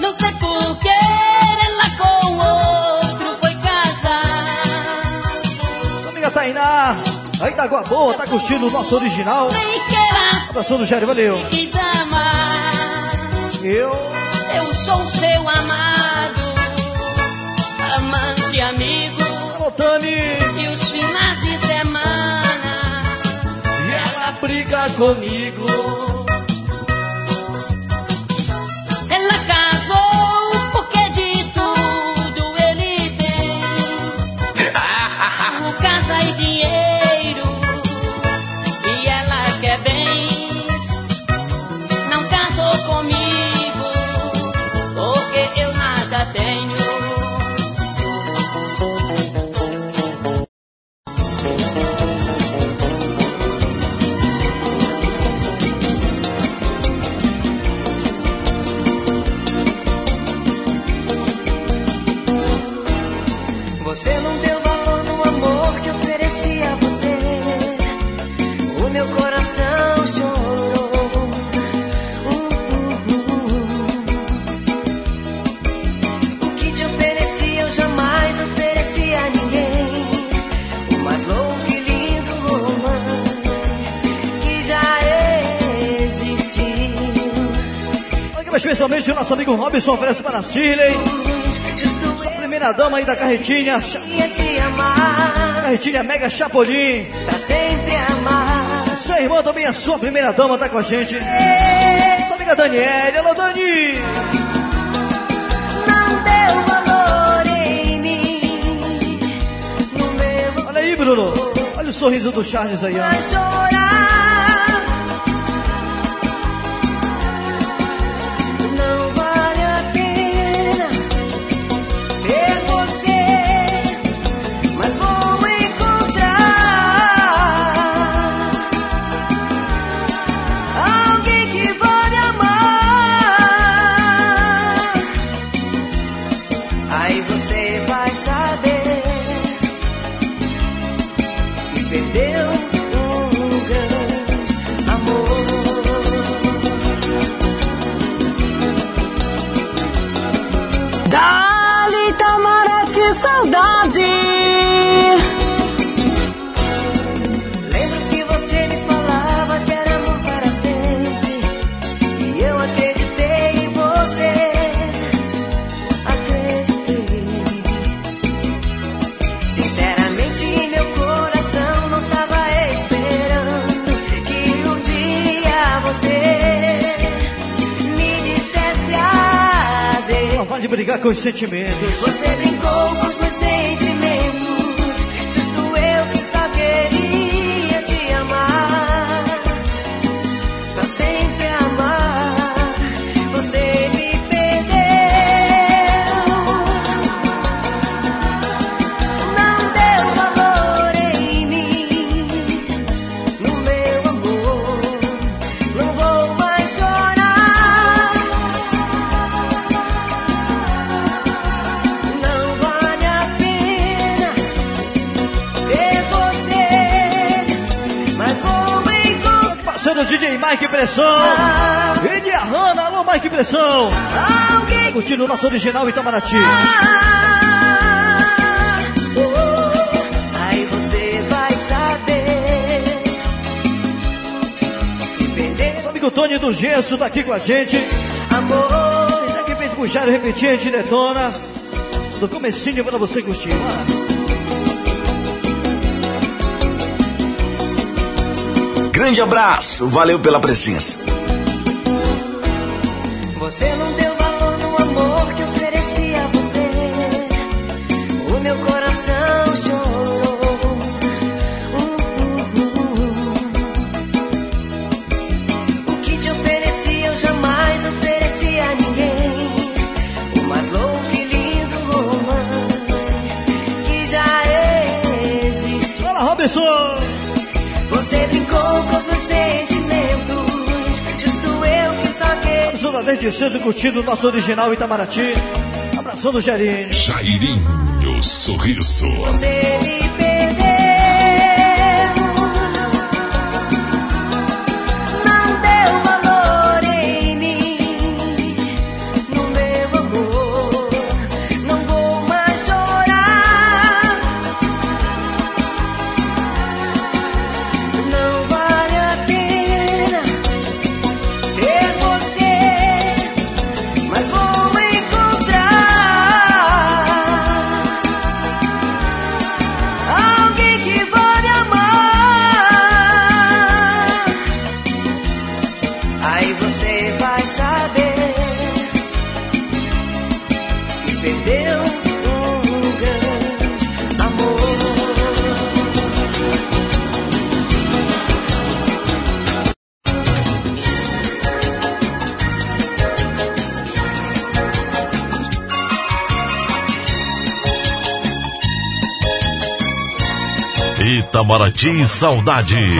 Não sei por que ela com outro foi casar. Amiga Tainá, aí da Água Boa, tá curtindo o nosso original? Abração do Jair, valeu. quis amar. Eu, Eu sou seu amado, amante amigo. Tami, E os finais de semana e ela briga comigo. Especialmente o nosso amigo Robson oferece para a Shirley. Sua primeira dama aí da carretinha. Carretinha Mega Chapolin. Pra sempre amar. Sua irmã também, a sua primeira dama, tá com a gente. Sua amiga Daniela. Alô, Dani. Não deu valor em mim. Olha aí, Bruno. Olha o sorriso do Charles aí, ó. meus sentimentos. Você Pressão. E de Hanna, alô Mike Pressão. Alguém Curtindo o nosso original Itamaraty. Ah, uh, aí você vai saber. Nosso amigo Tony do Gesso tá aqui com a gente. Amor. Daqui tá aqui pouco puxar e repetir, a né, detona. Do comecinho pra você curtir. grande abraço, valeu pela presença. Você não deu de sendo Curtido, nosso original Itamaraty. Abração do Jairinho. Jairinho Sorriso. Você Itamaraty Saudade.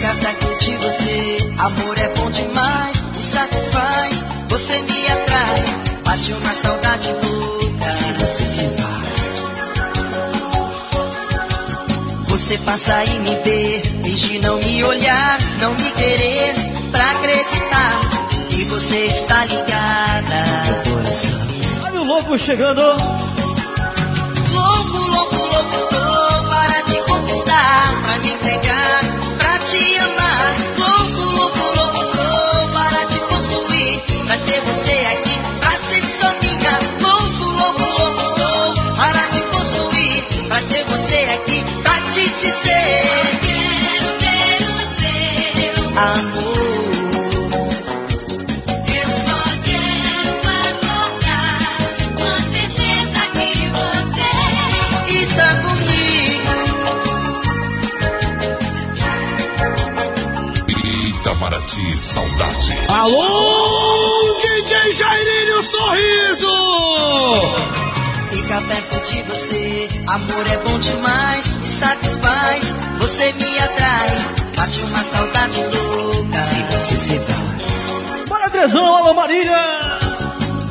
Cada que de você, amor é bom demais, me satisfaz, você me atrai, bate uma saudade louca. Se você se vai, você passa e me vê, finge não me olhar, não me querer, pra acreditar que você está ligada. Meu coração. Olha o louco chegando. Pra me entregar, pra te amar. Louco, louco, louco estou para te possuir, pra ter você aqui, saudade. Alô, DJ Jairinho Sorriso! Fica perto de você, amor é bom demais, me satisfaz, você me atrai, bate uma saudade louca. Se você se vai, Bora, Andrezão, alô Marília.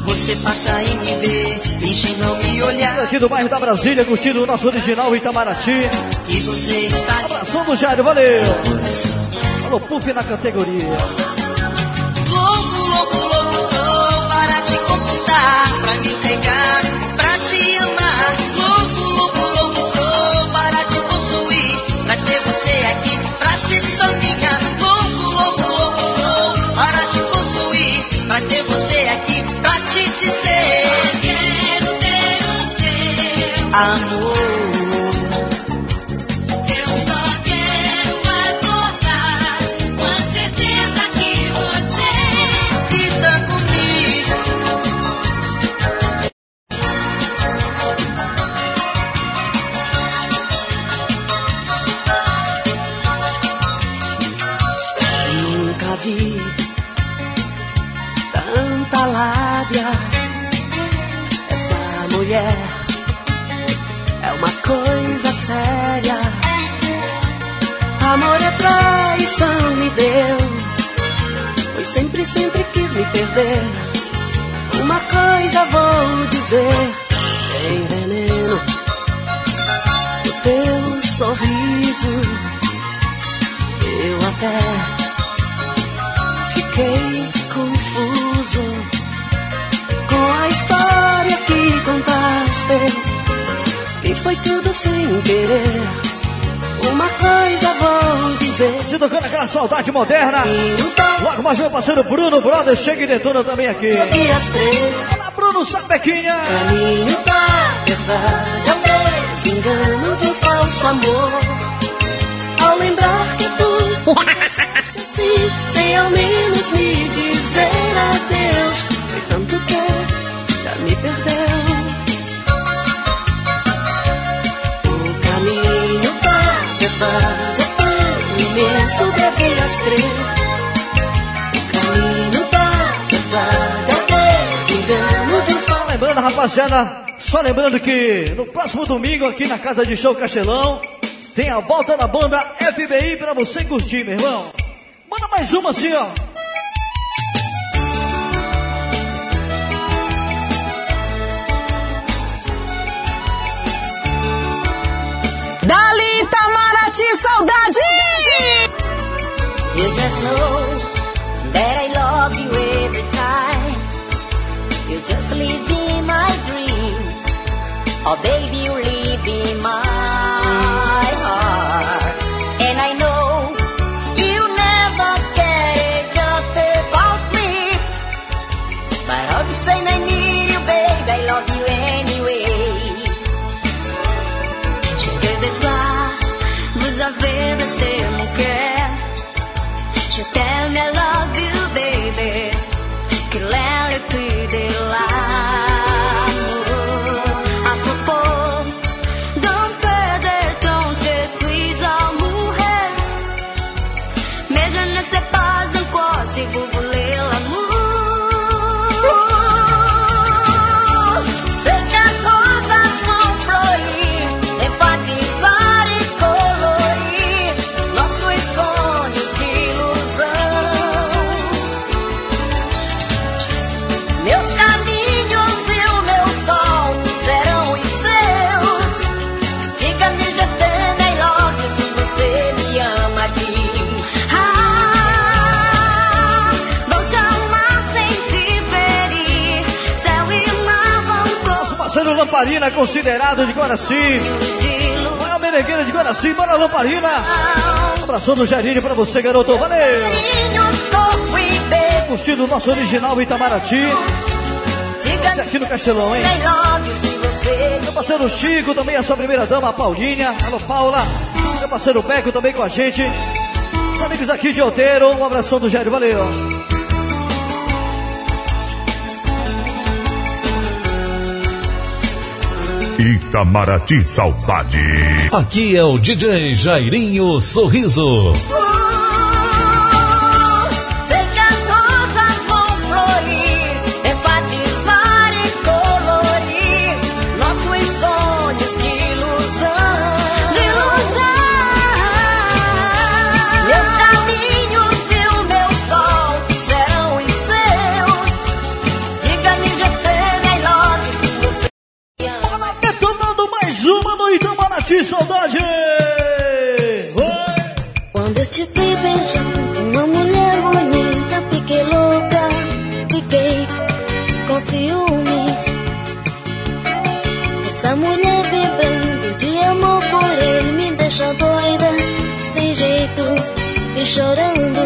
você passa e me vê, finge não me olhar, Aqui do bairro da Brasília, curtindo o nosso original Itamaraty. e você está Abração do Jairo, valeu. Alô, Puff na categoria. Entregar, pra te amar. Louco, louco, louco estou para te possuir, pra ter você aqui, pra ser só minha. Louco, louco, louco estou para te possuir, pra ter você aqui, pra te dizer. quero ter seu Amor, sempre, sempre quis me perder. Uma coisa vou dizer: tem veneno no teu sorriso. Eu até fiquei confuso com a história que contaste. E foi tudo sem querer. Uma coisa vou dizer. Se tocando aquela saudade moderna. tá Logo mais meu parceiro Bruno Brother chega e detona também aqui. Olá, Bruno Sapequinha. Caminho da verdade, ao desengano de um falso amor. Ao lembrar que tu assim, sem ao menos me dizer adeus. Foi tanto que já me perdeu. O caminho da verdade é tão imenso, devias crer. Caminho da verdade é desengano de Só lembrando, rapaziada, só lembrando que no próximo domingo aqui na Casa de Show Castelão tem a volta da banda FBI pra você curtir, meu irmão. Manda mais uma assim, ó. Dali Itamaraty, saudade! You just know that I love you every time. You just live in my dreams. Oh, baby, considerado de Guaraci. Maior merengueira de Guaraci, bora Lamparina. abração do Jairinho pra você, garoto. Valeu! Curtindo o nosso original Itamaraty. Esse aqui no Castelão, hein? Meu parceiro Chico, também a sua primeira dama, a Paulinha. Alô, Paula. Meu parceiro Beco também com a gente. Amigos aqui de Outeiro, um abração do Jairo, valeu. Itamaraty Saudade. Aqui é o DJ Jairinho Sorriso. De saudade! Quando eu te vi beijando uma mulher bonita, fiquei louca, fiquei com ciúmes. Essa mulher vibrando de amor por ele me deixa doida, sem jeito e chorando.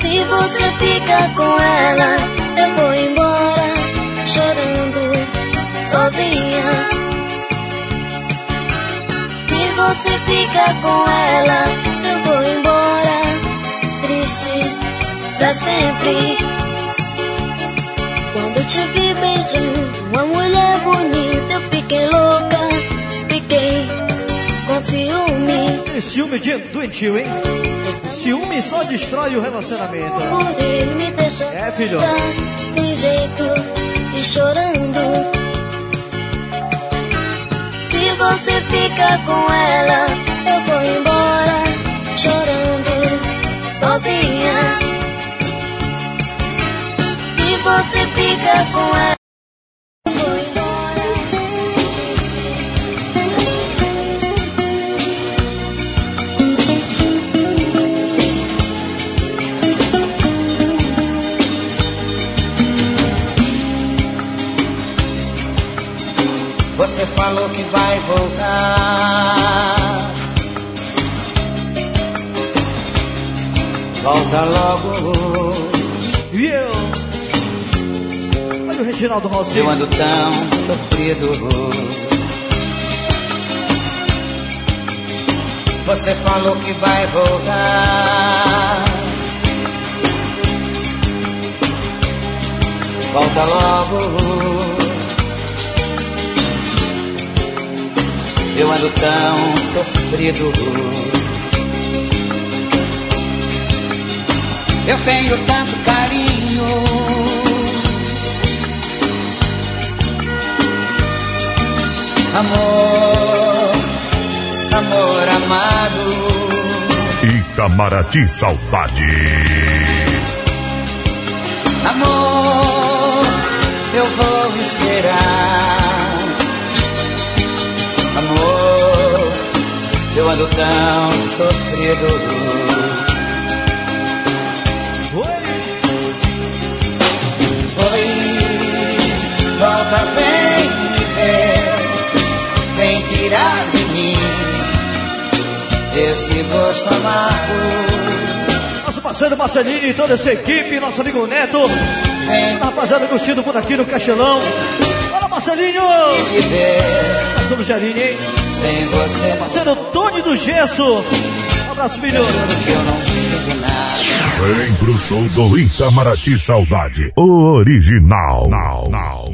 Se você fica com ela, você fica com ela, eu vou embora, triste pra sempre. Quando eu te vi beijando uma mulher bonita, eu fiquei louca, fiquei com ciúme. ciúme de doentio, hein? Ciúme só destrói o relacionamento. Por ele me deixou é, filho. sem jeito e chorando você fica com ela, eu vou embora chorando sozinha. Se você fica com falou que vai voltar. Volta logo. E eu? Olha o Reginaldo Rossi. Eu ando tão sofrido. Você falou que vai voltar. Volta logo. Eu ando tão sofrido. Eu tenho tanto carinho. Amor, amor amado. Itamaraty Saudade. Amor, eu ando tão sofrido. Oi, oi, volta, vem me ver, vem tirar de mim esse gosto amargo. Nosso parceiro Marcelinho e toda essa equipe, nosso amigo Neto, rapaziada curtindo por aqui no Castelão. Marcelinho! Parceiro Jarini, hein? Sem você. Parceiro Tony do Gesso. Um abraço, filho. Vem pro show do Itamaraty Saudade. O original. Now, now, now.